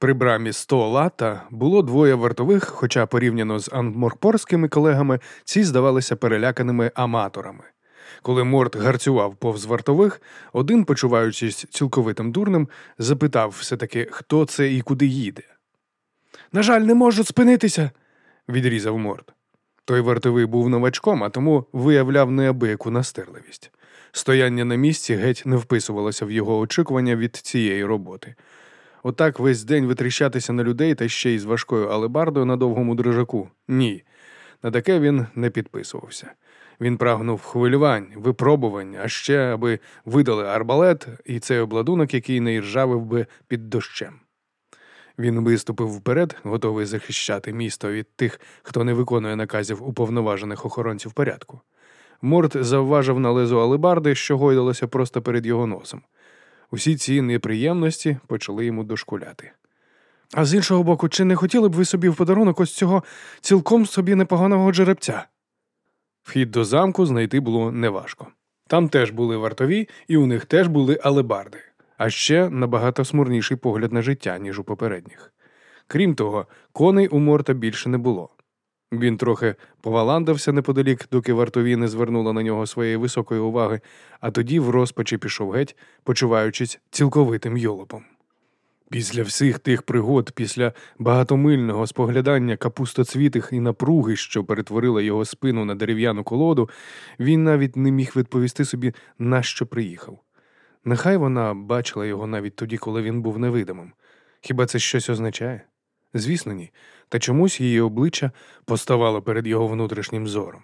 При брамі 100 лата було двоє вартових, хоча порівняно з анморпорськими колегами ці здавалися переляканими аматорами. Коли Морт гарцював повз вартових, один, почуваючись цілковитим дурним, запитав все-таки, хто це і куди їде. На жаль, не можу спинитися, відрізав Морт. Той вартовий був новачком, а тому виявляв неабияку настирливість. Стояння на місці геть не вписувалося в його очікування від цієї роботи. Отак весь день витріщатися на людей та ще й з важкою алебардою на довгому дрижаку. Ні. На таке він не підписувався. Він прагнув хвилювань, випробувань, а ще аби видали арбалет і цей обладунок, який не іржавив би під дощем. Він виступив вперед, готовий захищати місто від тих, хто не виконує наказів уповноважених охоронців порядку. Морт завважив на лезу алебарди, що гойдалося просто перед його носом. Усі ці неприємності почали йому дошкуляти. А з іншого боку, чи не хотіли б ви собі в подарунок ось цього цілком собі непоганого жеребця? Вхід до замку знайти було неважко. Там теж були вартові, і у них теж були алебарди, а ще набагато смурніший погляд на життя, ніж у попередніх. Крім того, коней у морта більше не було. Він трохи поваландався неподалік, доки вартові не звернули на нього своєї високої уваги, а тоді в розпачі пішов геть, почуваючись цілковитим йолопом. Після всіх тих пригод, після багатомильного споглядання капустоцвітих і напруги, що перетворила його спину на дерев'яну колоду, він навіть не міг відповісти собі, на що приїхав. Нехай вона бачила його навіть тоді, коли він був невидимим. Хіба це щось означає? Звісно, ні, та чомусь її обличчя поставало перед його внутрішнім зором,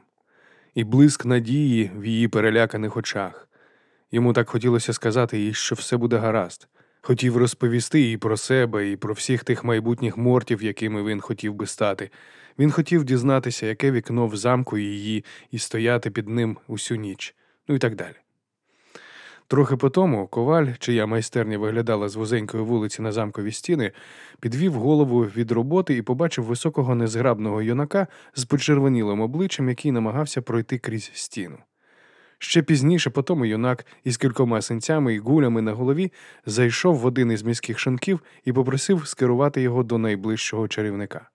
і блиск надії в її переляканих очах. Йому так хотілося сказати їй, що все буде гаразд. Хотів розповісти і про себе, і про всіх тих майбутніх мортів, якими він хотів би стати. Він хотів дізнатися, яке вікно в замку її, і стояти під ним усю ніч, ну і так далі. Трохи по тому коваль, чия майстерня виглядала з вузенької вулиці на замкові стіни, підвів голову від роботи і побачив високого незграбного юнака з почервонілим обличчям, який намагався пройти крізь стіну. Ще пізніше, по тому юнак із кількома синцями і гулями на голові зайшов в один із міських шинків і попросив скерувати його до найближчого чарівника.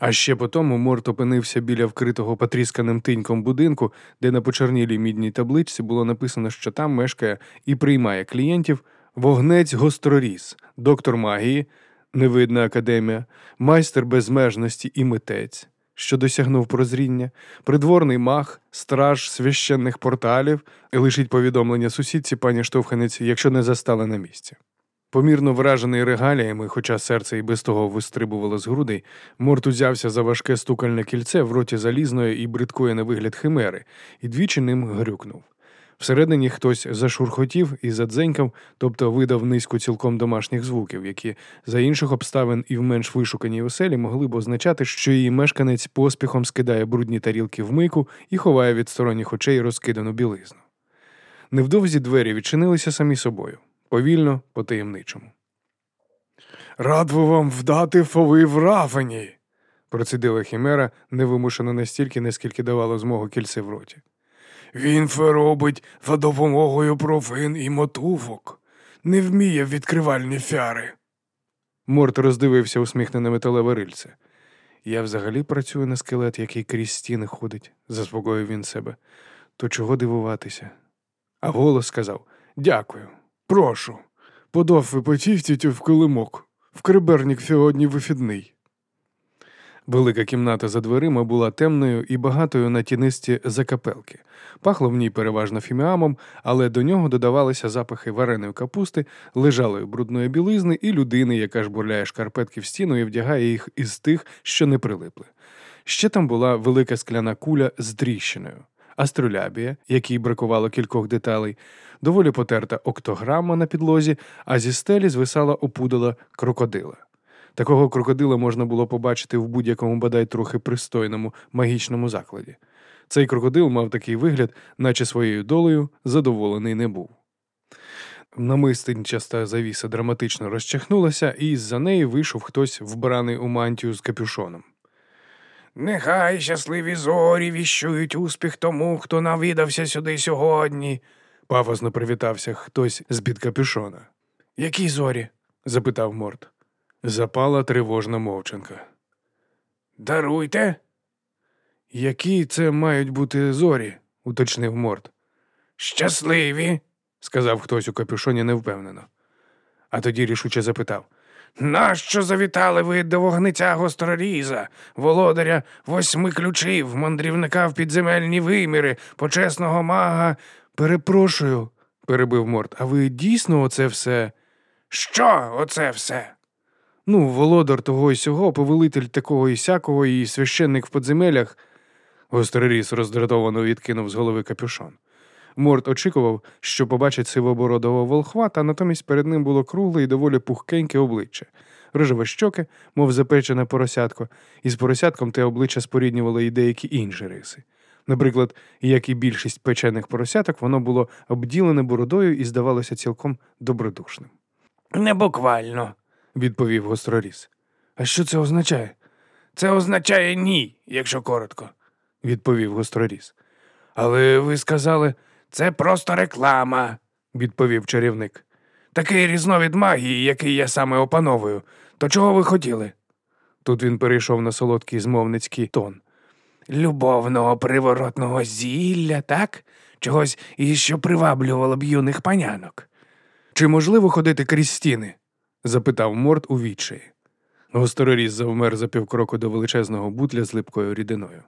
А ще по тому Морт опинився біля вкритого потрісканим тиньком будинку, де на почернілій мідній табличці було написано, що там мешкає і приймає клієнтів вогнець гостроріз, доктор магії, невидна академія, майстер безмежності і митець, що досягнув прозріння, придворний мах, страж священних порталів лишить повідомлення сусідці пані штовханець, якщо не застали на місці. Помірно вражений регаліями, хоча серце і без того вистрибувало з грудей, Морт узявся за важке стукальне кільце в роті залізної і бридкої на вигляд химери, і двічі ним грюкнув. Всередині хтось зашурхотів і задзенькав, тобто видав низку цілком домашніх звуків, які за інших обставин і в менш вишуканій оселі могли б означати, що її мешканець поспіхом скидає брудні тарілки в мийку і ховає від сторонніх очей розкидану білизну. Невдовзі двері відчинилися самі собою повільно, по таємничому. Рад вам вдати фови в рафані, процідила Хімера, невимушено настільки, наскільки давало змогу кільце в роті. Він фе робить за допомогою профин і мотувок, не вміє відкривальні фяри. Морт роздивився усміхнене металеве рильце. Я взагалі працюю на скелет, який крізь стіни ходить, заспокоїв він себе. То чого дивуватися? А голос сказав Дякую. Прошу, подав випотів тітю в килимок. В крибернік сьогодні вихідний. Велика кімната за дверима була темною і багатою на тінисті закапелки. Пахло в ній переважно фіміамом, але до нього додавалися запахи вареної капусти, лежалої брудної білизни і людини, яка жбурляє шкарпетки в стіну і вдягає їх із тих, що не прилипли. Ще там була велика скляна куля з тріщиною, астролябія, якій бракувало кількох деталей, доволі потерта октограма на підлозі, а зі стелі звисала опудала крокодила. Такого крокодила можна було побачити в будь-якому бодай трохи пристойному магічному закладі. Цей крокодил мав такий вигляд, наче своєю долею задоволений не був. Намистинчаста завіса драматично розчахнулася, і з-за неї вийшов хтось вбраний у мантію з капюшоном. Нехай щасливі зорі віщують успіх тому, хто навідався сюди сьогодні, пафосно привітався хтось з під капюшона. Які зорі? запитав Морт. Запала тривожна мовчанка. Даруйте. Які це мають бути зорі? уточнив Морт. Щасливі, сказав хтось у капюшоні невпевнено. А тоді рішуче запитав Нащо завітали ви до вогниця гостроріза, володаря восьми ключів, мандрівника в підземельні виміри, почесного мага? Перепрошую, перебив Морт, а ви дійсно оце все? Що оце все? Ну, володар того й сього, повелитель такого і сякого, і священник в подземелях. Гостроріс роздратовано відкинув з голови капюшон. Морт очікував, що побачить сивобородого волхва, та натомість перед ним було кругле і доволі пухкеньке обличчя, рожеве щоки, мов запечене поросятко, і з поросятком те обличчя споріднювало й деякі інші риси. Наприклад, як і більшість печених поросяток, воно було обділене бородою і здавалося цілком добродушним. Не буквально, відповів гостроріс. А що це означає? Це означає ні, якщо коротко, відповів гостроріс. Але ви сказали, це просто реклама, відповів чарівник. Такий різновид магії, який я саме опановую. То чого ви хотіли? Тут він перейшов на солодкий змовницький тон. Любовного приворотного зілля, так? Чогось і що приваблювало б юних панянок. Чи можливо ходити крізь стіни? запитав Морт у відчаї. Гостороріс завмер за півкроку до величезного бутля з липкою рідиною.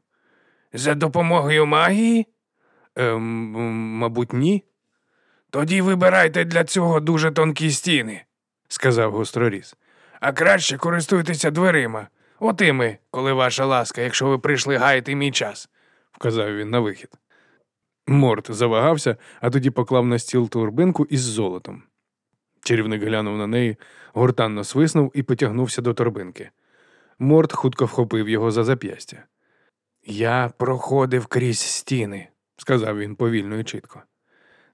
За допомогою магії? Ем, Мабуть, ні. Тоді вибирайте для цього дуже тонкі стіни, сказав гостроріс. А краще користуйтеся дверима. Отими, коли ваша ласка, якщо ви прийшли гаяти мій час, вказав він на вихід. Морт завагався, а тоді поклав на стіл турбинку із золотом. Чарівник глянув на неї, гортанно свиснув і потягнувся до торбинки. Морт хутко вхопив його за зап'ястя. Я проходив крізь стіни, сказав він повільно і чітко.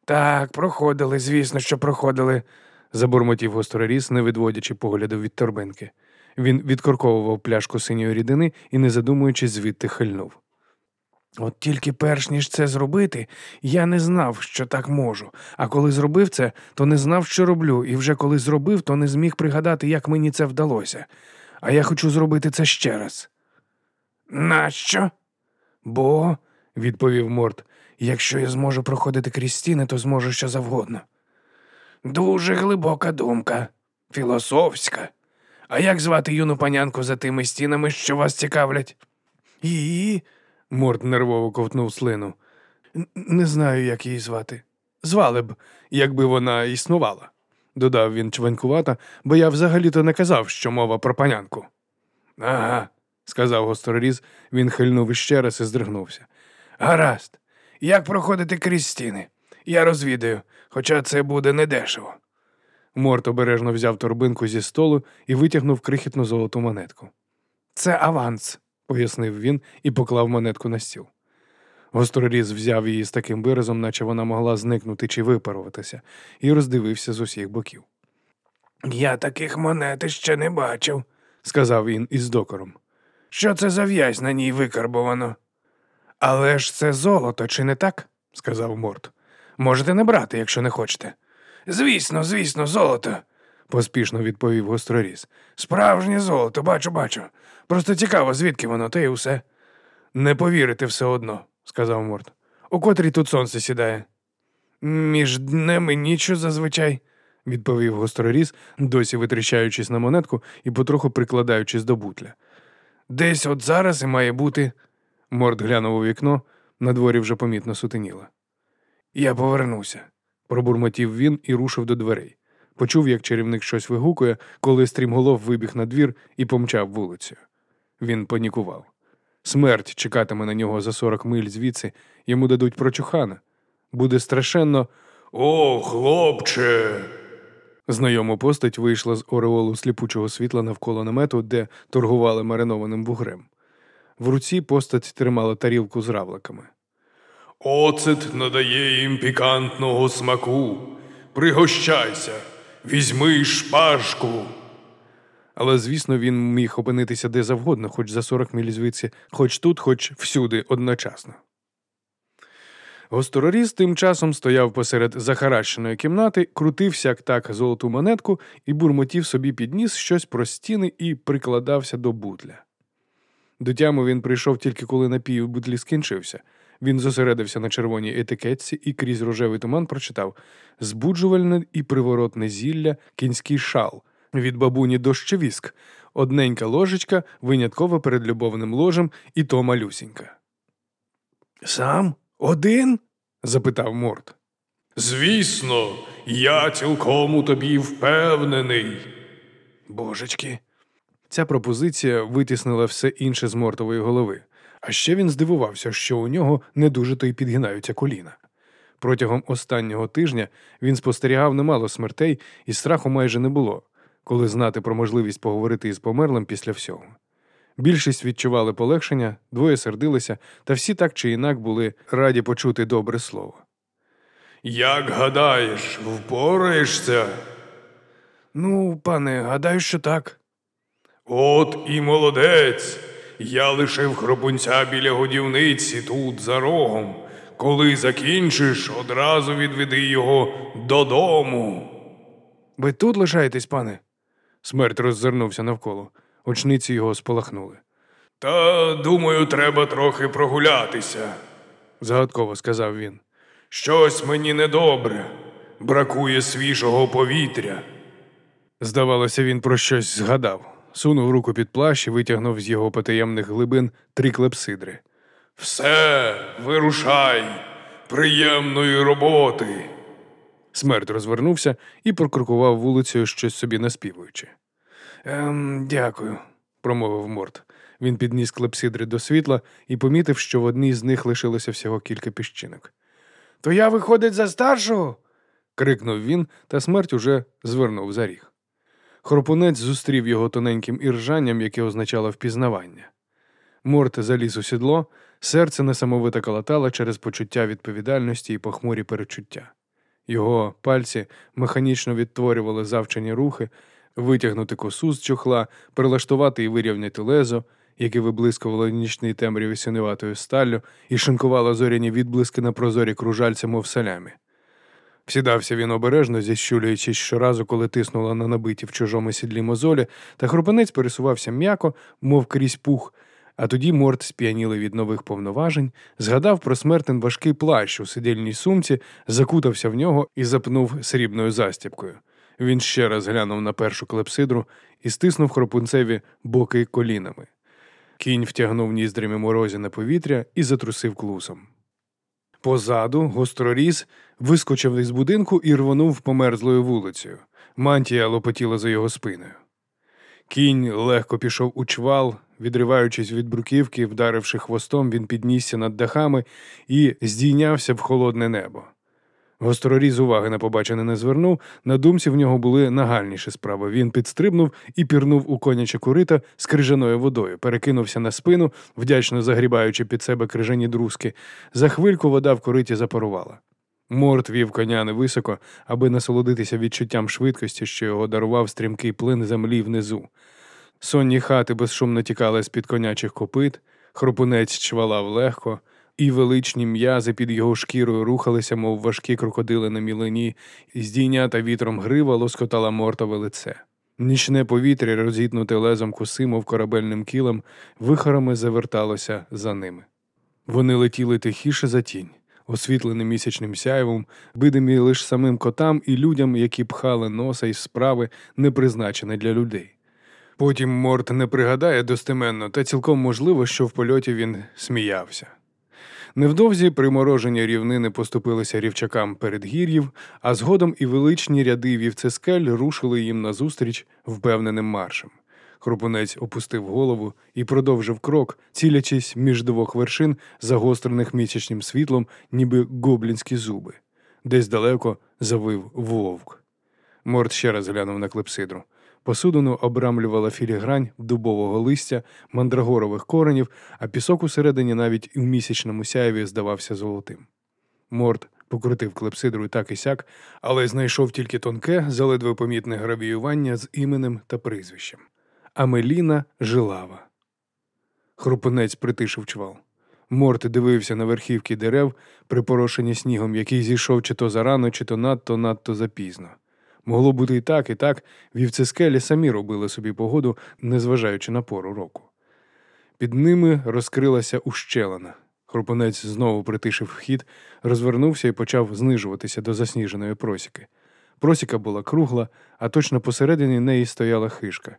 Так, проходили, звісно, що проходили, забурмотів гостроріс, не відводячи погляду від торбинки. Він відкорковував пляшку синьої рідини і, не задумуючись, звідти хильнув. От тільки перш ніж це зробити, я не знав, що так можу. А коли зробив це, то не знав, що роблю, і вже коли зробив, то не зміг пригадати, як мені це вдалося. А я хочу зробити це ще раз. Нащо? Бо, відповів Морт, якщо я зможу проходити крізь стіни, то зможу що завгодно. Дуже глибока думка, філософська. А як звати юну панянку за тими стінами, що вас цікавлять? Її. Морт нервово ковтнув слину. Не знаю, як її звати. Звали б, якби вона існувала, додав він чванькувато, бо я взагалі-то не казав, що мова про панянку. Ага, сказав гостроріз, він хильнув іще раз і здригнувся. Гаразд, як проходити крізь стіни? Я розвідаю, хоча це буде недешево. Морт обережно взяв торбинку зі столу і витягнув крихітну золоту монетку. Це аванс, пояснив він і поклав монетку на стіл. Гостроріз взяв її з таким виразом, наче вона могла зникнути чи випаруватися, і роздивився з усіх боків. Я таких монет ще не бачив, сказав він із докором. Що це за в'язь на ній викарбовано? Але ж це золото, чи не так? сказав Морт. Можете не брати, якщо не хочете. Звісно, звісно, золото, поспішно відповів гостроріз. Справжнє золото, бачу, бачу. Просто цікаво, звідки воно, та й усе. Не повірите все одно, сказав Морт. У котрій тут сонце сідає. Між днем і ніччю зазвичай, відповів гостроріз, досі витріщаючись на монетку і потроху прикладаючись до бутля. Десь от зараз і має бути. Морд глянув у вікно, на дворі вже помітно сутеніло. Я повернуся, пробурмотів він і рушив до дверей. Почув, як чарівник щось вигукує, коли стрімголов вибіг на двір і помчав вулицею. Він панікував. Смерть чекатиме на нього за сорок миль звідси, йому дадуть прочухана. Буде страшенно. О, хлопче. Знайома постать вийшла з ореолу сліпучого світла навколо намету, де торгували маринованим вугрем. В руці постать тримала тарілку з равликами. Оцет надає їм пікантного смаку. Пригощайся, візьми шпажку. Але, звісно, він міг опинитися де завгодно, хоч за 40 міль звідси, хоч тут, хоч всюди одночасно. Гостроріз тим часом стояв посеред захаращеної кімнати, крутив сяк так золоту монетку і бурмотів собі під ніс щось про стіни і прикладався до бутля. До тями він прийшов тільки коли напій у бутлі скінчився. Він зосередився на червоній етикетці і крізь рожевий туман прочитав збуджувальне і приворотне зілля, кінський шал, від бабуні дощевіск, одненька ложечка, винятково перед любовним ложем, і то малюсінька. Сам? Один? запитав Морт. Звісно, я цілком у тобі впевнений. Божечки. Ця пропозиція витіснила все інше з Мортової голови. А ще він здивувався, що у нього не дуже то й підгинаються коліна. Протягом останнього тижня він спостерігав немало смертей, і страху майже не було, коли знати про можливість поговорити із померлим після всього. Більшість відчували полегшення, двоє сердилися, та всі так чи інак були раді почути добре слово. Як гадаєш, впораєшся? Ну, пане, гадаю, що так. От і молодець. Я лишив хропунця біля годівниці тут за рогом. Коли закінчиш, одразу відведи його додому. Ви тут лишаєтесь, пане? Смерть роззирнувся навколо. Очниці його сполахнули. Та, думаю, треба трохи прогулятися. Загадково сказав він. Щось мені недобре. Бракує свіжого повітря. Здавалося, він про щось згадав. Сунув руку під плащ і витягнув з його потаємних глибин три клепсидри. Все, вирушай. Приємної роботи. Смерть розвернувся і прокрокував вулицею щось собі наспівуючи. Ем, дякую. промовив Морт. Він підніс клепсидри до світла і помітив, що в одній з них лишилося всього кілька піщинок. То я виходить за старшого? крикнув він, та смерть уже звернув за ріг. Хропунець зустрів його тоненьким іржанням, яке означало впізнавання. Морт заліз у сідло, серце несамовито калатало через почуття відповідальності і похмурі перечуття. Його пальці механічно відтворювали завчені рухи, витягнути косу з чохла, прилаштувати і вирівняти лезо, яке виблискувало в нічній темряві синюватою сталлю і шинкувало зоряні відблиски на прозорі кружальця, мов салямі. Всідався він обережно, зіщулюючись щоразу, коли тиснула на набиті в чужому сідлі мозолі, та хропанець пересувався м'яко, мов крізь пух, а тоді морт, сп'янілий від нових повноважень, згадав про смертен важкий плащ у сидільній сумці, закутався в нього і запнув срібною застіпкою. Він ще раз глянув на першу клепсидру і стиснув хропунцеві боки колінами. Кінь втягнув ніздрями морозі на повітря і затрусив клусом. Позаду гостроріз вискочив із будинку і рвонув померзлою вулицею. Мантія лопотіла за його спиною. Кінь легко пішов у чвал, відриваючись від бруківки, вдаривши хвостом, він піднісся над дахами і здійнявся в холодне небо. Гостроріз уваги на побачене не звернув, на думці в нього були нагальніші справи. Він підстрибнув і пірнув у коняче корита з крижаною водою, перекинувся на спину, вдячно загрібаючи під себе крижані друзки. За хвильку вода в кориті запарувала. Морт вів коня невисоко, аби насолодитися відчуттям швидкості, що його дарував стрімкий плин землі внизу. Сонні хати безшумно тікали з-під конячих копит, хропунець чвалав легко, і величні м'язи під його шкірою рухалися, мов важкі крокодили на мілині, і здійнята вітром грива лоскотала мортове лице. Нічне повітря, розгітнуте лезом коси, мов корабельним кілем, вихорами заверталося за ними. Вони летіли тихіше за тінь, освітлені місячним сяйвом, видимі лише самим котам і людям, які пхали носа із справи, не призначені для людей. Потім Морт не пригадає достеменно, та цілком можливо, що в польоті він сміявся. Невдовзі приморожені рівнини поступилися рівчакам передгір'їв, а згодом і величні ряди вівцескель рушили їм назустріч впевненим маршем. Хрупунець опустив голову і продовжив крок, цілячись між двох вершин, загострених місячним світлом, ніби гоблінські зуби. Десь далеко завив вовк. Морт ще раз глянув на клепсидру. Посудину обрамлювала філігрань дубового листя, мандрагорових коренів, а пісок усередині навіть у місячному сяєві здавався золотим. Морт покрутив клепсидру так і сяк, але знайшов тільки тонке, заледве помітне гравіювання з іменем та прізвищем. Амеліна Жилава. Хрупинець притишив чвал. Морт дивився на верхівки дерев, припорошені снігом, який зійшов чи то зарано, чи то надто надто запізно. Могло бути і так, і так, вівці скелі самі робили собі погоду, незважаючи на пору року. Під ними розкрилася ущелина. Хрупонець знову притишив вхід, розвернувся і почав знижуватися до засніженої просіки. Просіка була кругла, а точно посередині неї стояла хишка.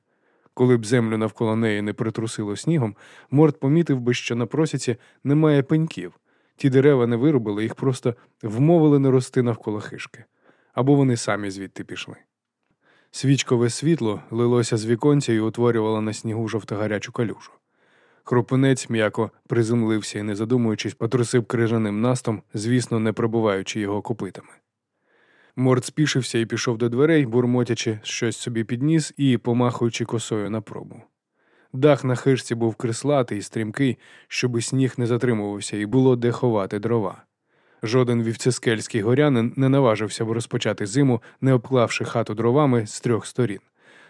Коли б землю навколо неї не притрусило снігом, Морт помітив би, що на просіці немає пеньків. Ті дерева не вирубили, їх просто вмовили не рости навколо хишки. Або вони самі звідти пішли. Свічкове світло лилося з віконця і утворювало на снігу жовтогарячу калюжу. Хропинець м'яко приземлився і, не задумуючись, потрусив крижаним настом, звісно, не пробуваючи його копитами. Морд спішився і пішов до дверей, бурмотячи щось собі підніс і помахуючи косою на пробу. Дах на хижці був крислатий і стрімкий, щоби сніг не затримувався і було де ховати дрова. Жоден вівцескельський горянин не наважився б розпочати зиму, не обклавши хату дровами з трьох сторін.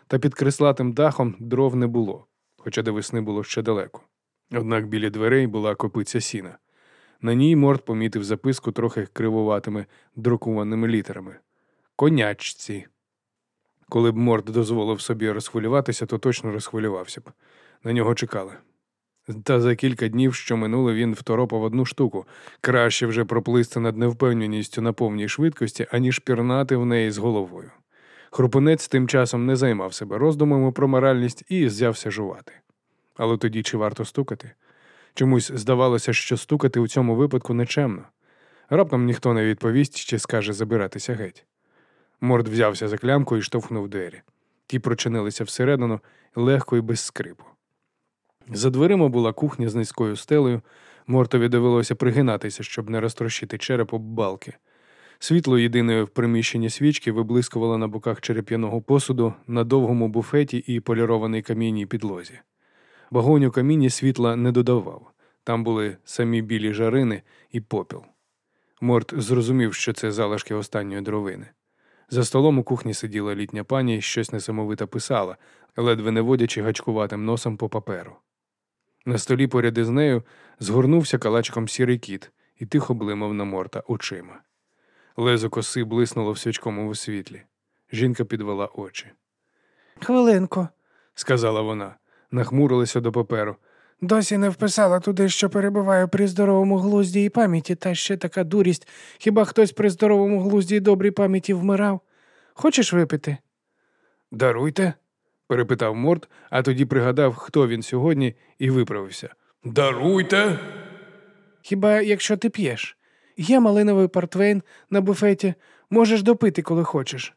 Та під крислатим дахом дров не було, хоча до весни було ще далеко. Однак біля дверей була копиця сіна. На ній Морд помітив записку трохи кривуватими друкованими літерами. Конячці. Коли б Морд дозволив собі розхвилюватися, то точно розхвилювався б. На нього чекали. Та за кілька днів, що минуло, він второпав одну штуку. Краще вже проплисти над невпевненістю на повній швидкості, аніж пірнати в неї з головою. Хрупунець тим часом не займав себе роздумами про моральність і взявся жувати. Але тоді чи варто стукати? Чомусь здавалося, що стукати у цьому випадку нечемно. Раптом ніхто не відповість чи скаже забиратися геть. Морд взявся за клямку і штовхнув двері. Ті прочинилися всередину легко і без скрипу. За дверима була кухня з низькою стелею. Мортові довелося пригинатися, щоб не розтрощити череп об балки. Світло єдиної в приміщенні свічки виблискувало на боках череп'яного посуду, на довгому буфеті і полірованій камінній підлозі. Багонь у каміні світла не додавав. Там були самі білі жарини і попіл. Морт зрозумів, що це залишки останньої дровини. За столом у кухні сиділа літня пані і щось несамовито писала, ледве не водячи гачкуватим носом по паперу. На столі поряд із нею згорнувся калачком сірий кіт і тихо блимав на морта очима. Лезо коси блиснуло в свічковому світлі. Жінка підвела очі. Хвилинку. Сказала вона, нахмурилася до паперу. Досі не вписала туди, що перебуваю при здоровому глузді і пам'яті, та ще така дурість. Хіба хтось при здоровому глузді і добрій пам'яті вмирав? Хочеш випити? Даруйте? Перепитав Морт, а тоді пригадав, хто він сьогодні, і виправився. Даруйте. Хіба якщо ти п'єш? Є малиновий портвейн на буфеті, можеш допити, коли хочеш.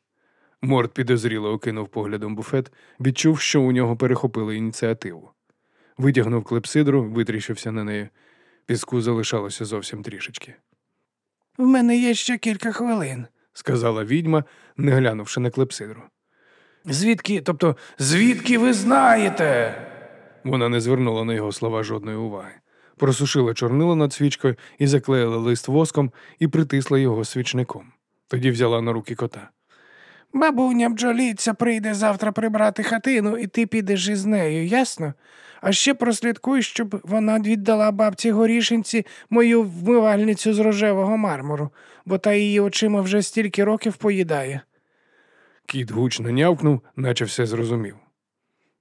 Морт підозріло окинув поглядом буфет, відчув, що у нього перехопили ініціативу. Витягнув клепсидру, витріщився на неї. Піску залишалося зовсім трішечки. В мене є ще кілька хвилин. Сказала відьма, не глянувши на клепсидру. Звідки, тобто, звідки ви знаєте? Вона не звернула на його слова жодної уваги. Просушила чорнило над свічкою і заклеїла лист воском і притисла його свічником. Тоді взяла на руки кота. Бабуня бджоліця прийде завтра прибрати хатину, і ти підеш із нею, ясно? А ще прослідкуй, щоб вона віддала бабці горішинці мою вмивальницю з рожевого мармуру, бо та її очима вже стільки років поїдає. Кіт гучно нявкнув, наче все зрозумів.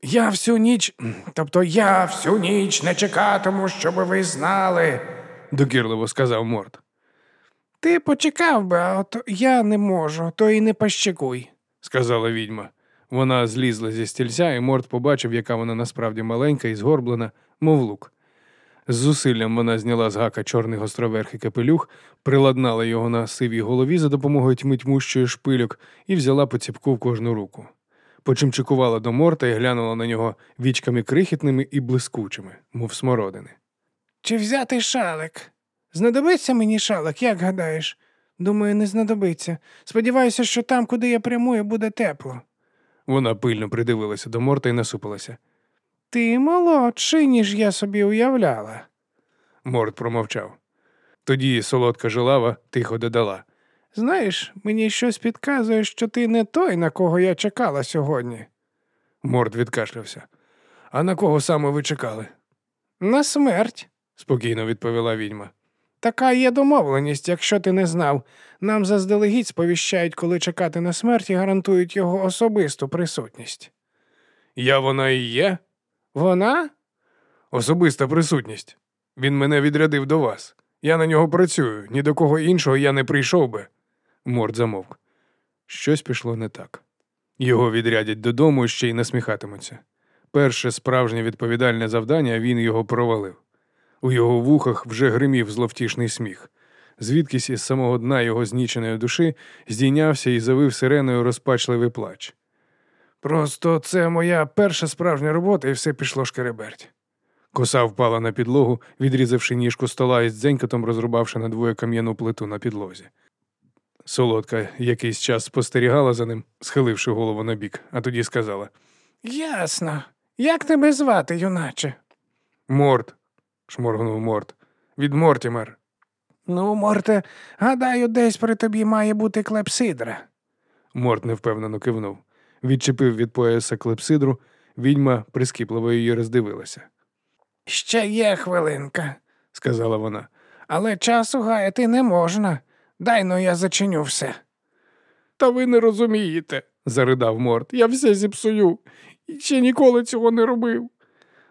Я всю ніч, тобто я всю ніч не чекатиму, щоб ви знали. докірливо сказав Морт. Ти почекав би, а от я не можу, то і не пощекуй. сказала відьма. Вона злізла зі стільця, і Морт побачив, яка вона насправді маленька і згорблена, мов лук. З зусиллям вона зняла з гака чорний гостроверхий капелюх, приладнала його на сивій голові за допомогою тьми тьмущої шпильок і взяла по ціпку в кожну руку. Почимчикувала до морта і глянула на нього вічками крихітними і блискучими, мов смородини. Чи взяти шалик? Знадобиться мені шалик, як гадаєш? Думаю, не знадобиться. Сподіваюся, що там, куди я прямую, буде тепло. Вона пильно придивилася до морта і насупилася. Ти молодший, ніж я собі уявляла. Морт промовчав. Тоді солодка жилава тихо додала. Знаєш, мені щось підказує, що ти не той, на кого я чекала сьогодні. Морт відкашлявся. А на кого саме ви чекали? На смерть, спокійно відповіла відьма. Така є домовленість, якщо ти не знав. Нам заздалегідь сповіщають, коли чекати на смерть і гарантують його особисту присутність. Я вона і є? Вона? Особиста присутність. Він мене відрядив до вас. Я на нього працюю, ні до кого іншого я не прийшов би. Морд замовк. Щось пішло не так. Його відрядять додому ще й насміхатимуться. Перше справжнє відповідальне завдання він його провалив. У його вухах вже гримів зловтішний сміх. Звідкись із самого дна його зніченої душі здійнявся і завив сиреною розпачливий плач. Просто це моя перша справжня робота, і все пішло шкереберть. Коса впала на підлогу, відрізавши ніжку стола і з дзенькотом розрубавши надвоє кам'яну плиту на підлозі. Солодка якийсь час спостерігала за ним, схиливши голову на бік, а тоді сказала Ясно. Як тебе звати, юначе? Морт, шморгнув Морт. Від Мортімер. Ну, Морте, гадаю, десь при тобі має бути клепсидра. Морт невпевнено кивнув. Відчепив від пояса клепсидру, відьма прискіпливо її роздивилася, Ще є хвилинка, сказала вона. але часу гаяти не можна. Дай но я зачиню все. Та ви не розумієте, заридав Морт. Я все зіпсую. І ще ніколи цього не робив.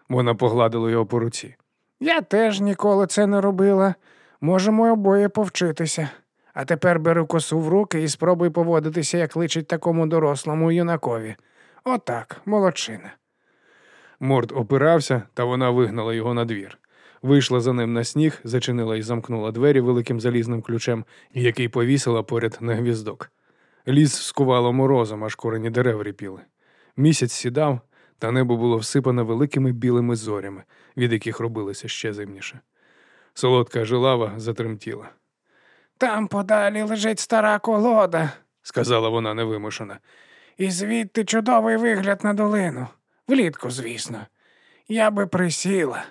Вона погладила його по руці. Я теж ніколи це не робила. Можемо обоє повчитися. А тепер бери косу в руки і спробуй поводитися, як личить такому дорослому юнакові. Отак, молодчина. Морд опирався, та вона вигнала його на двір. Вийшла за ним на сніг, зачинила і замкнула двері великим залізним ключем, який повісила поряд на гвіздок. Ліс скувало морозом, аж корені дерев ріпіли. Місяць сідав, та небо було всипане великими білими зорями, від яких робилося ще зимніше. Солодка жилава затремтіла. Там подалі лежить стара колода, Сказала вона невимушена. і звідти чудовий вигляд на долину. Влітку, звісно. Я би присіла.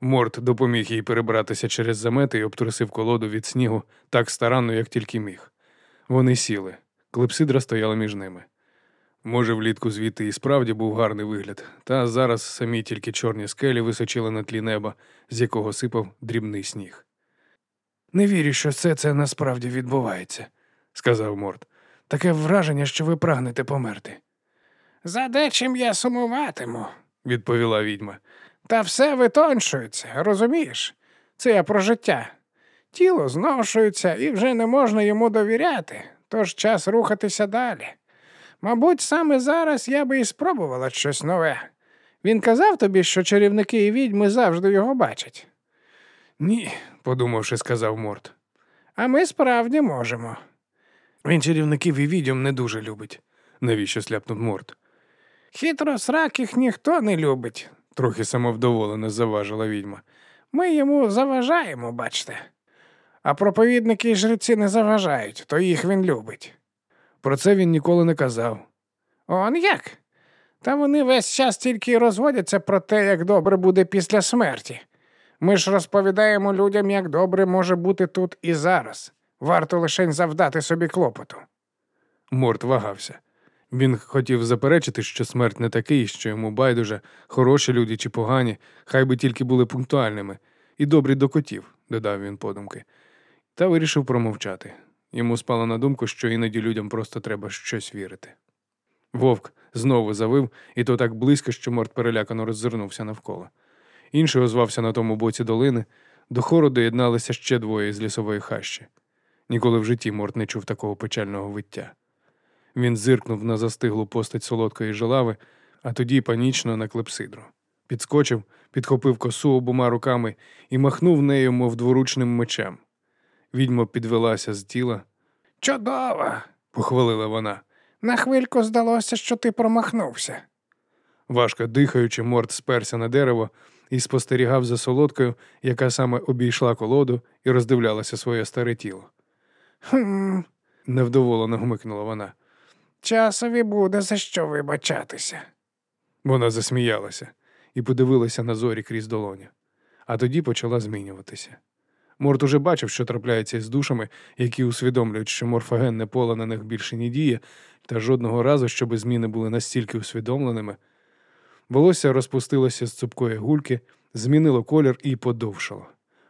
Морт допоміг їй перебратися через замети і обтрусив колоду від снігу так старанно, як тільки міг. Вони сіли. Клепсидра стояла між ними. Може, влітку звідти і справді був гарний вигляд, та зараз самі тільки чорні скелі височили на тлі неба, з якого сипав дрібний сніг. Не вірю, що все це насправді відбувається, Сказав Морт. Таке враження, що ви прагнете померти. За дечим я сумуватиму, Відповіла відьма. та все витончується, розумієш? Це я про життя. Тіло зношується і вже не можна йому довіряти, тож час рухатися далі. Мабуть, саме зараз я би і спробувала щось нове. Він казав тобі, що чарівники і відьми завжди його бачать. Ні, подумавши, сказав Морт. А ми справді можемо. Він чарівників і відьом не дуже любить. Навіщо сляпнув Морт? Хитро сраких ніхто не любить. Трохи самовдоволено заважила відьма. Ми йому заважаємо, бачте. А проповідники і жреці не заважають, то їх він любить. Про це він ніколи не казав. Он як? Та вони весь час тільки розводяться про те, як добре буде після смерті. Ми ж розповідаємо людям, як добре може бути тут і зараз. Варто лише завдати собі клопоту. Морт вагався. Він хотів заперечити, що смерть не такий, що йому байдуже, хороші люди чи погані, хай би тільки були пунктуальними, і добрі до котів, додав він подумки, та вирішив промовчати. Йому спало на думку, що іноді людям просто треба щось вірити. Вовк знову завив, і то так близько, що Морт перелякано роззирнувся навколо. Інший озвався на тому боці долини, до хору доєдналися ще двоє з лісової хащі. Ніколи в житті Морт не чув такого печального виття. Він зиркнув на застиглу постать солодкої жилави, а тоді панічно на клепсидру. Підскочив, підхопив косу обома руками і махнув нею, мов дворучним мечем. Відьма підвелася з тіла, Чудово! похвалила вона. На хвильку здалося, що ти промахнувся. Важко дихаючи, морд сперся на дерево і спостерігав за солодкою, яка саме обійшла колоду і роздивлялася своє старе тіло. Хм, Невдоволено гмикнула вона. часові буде за що вибачатися. Вона засміялася і подивилася на зорі крізь долоню, а тоді почала змінюватися. Морт уже бачив, що трапляється із душами, які усвідомлюють, що морфогенне поле на них більше не діє, та жодного разу, щоб зміни були настільки усвідомленими. Волосся розпустилося з цупкої гульки, змінило колір і подовшало.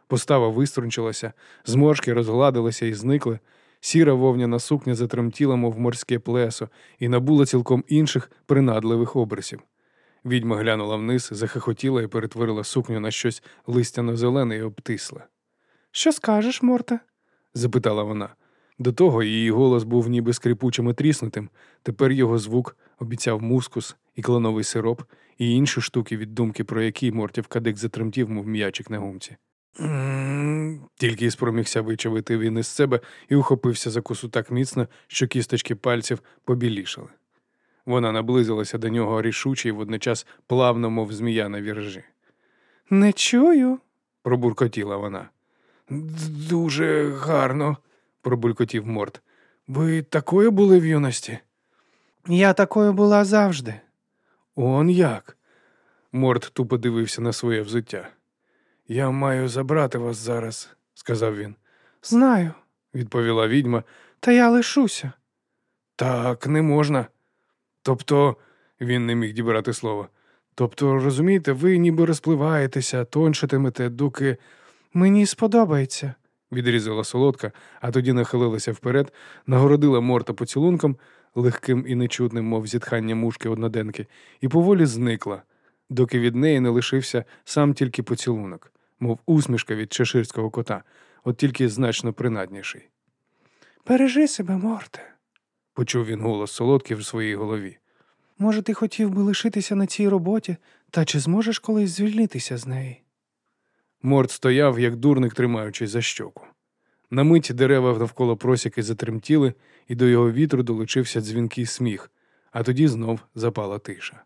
Постава виструнчилася, зморшки розгладилися і зникли. Сіра вовняна сукня затремтіла, мов морське плесо, і набула цілком інших принадливих обрисів. Відьма глянула вниз, захихотіла і перетворила сукню на щось листяно-зелене і обтисле. Що скажеш, Морте? запитала вона. До того її голос був ніби скрипучим і тріснутим, тепер його звук обіцяв мускус і клоновий сироп, і інші штуки, від думки про які Мортів кадик затремтів, мов м'ячик на гумці. Тільки й спромігся вичавити він із себе і ухопився за косу так міцно, що кісточки пальців побілішали. Вона наблизилася до нього рішуче і водночас плавно, мов змія на віржі. Не чую, пробуркотіла вона. Дуже гарно, пробулькотів Морт. Ви такою були в юності? Я такою була завжди. Он як? Морт тупо дивився на своє взуття. Я маю забрати вас зараз, сказав він. Знаю, відповіла відьма, та я лишуся. Так, не можна. Тобто, він не міг дібрати слово. Тобто, розумієте, ви ніби розпливаєтеся, тоншитимете, доки мені сподобається, відрізала солодка, а тоді нахилилася вперед, нагородила морта поцілунком, легким і нечутним, мов зітхання мушки одноденки, і поволі зникла, доки від неї не лишився сам тільки поцілунок, мов усмішка від чеширського кота, от тільки значно принадніший. Бережи себе, морте, почув він голос солодкий в своїй голові. Може, ти хотів би лишитися на цій роботі, та чи зможеш колись звільнитися з неї? Морт стояв, як дурник, тримаючись за щоку. На мить дерева навколо просіки затремтіли, і до його вітру долучився дзвінкий сміх, а тоді знов запала тиша.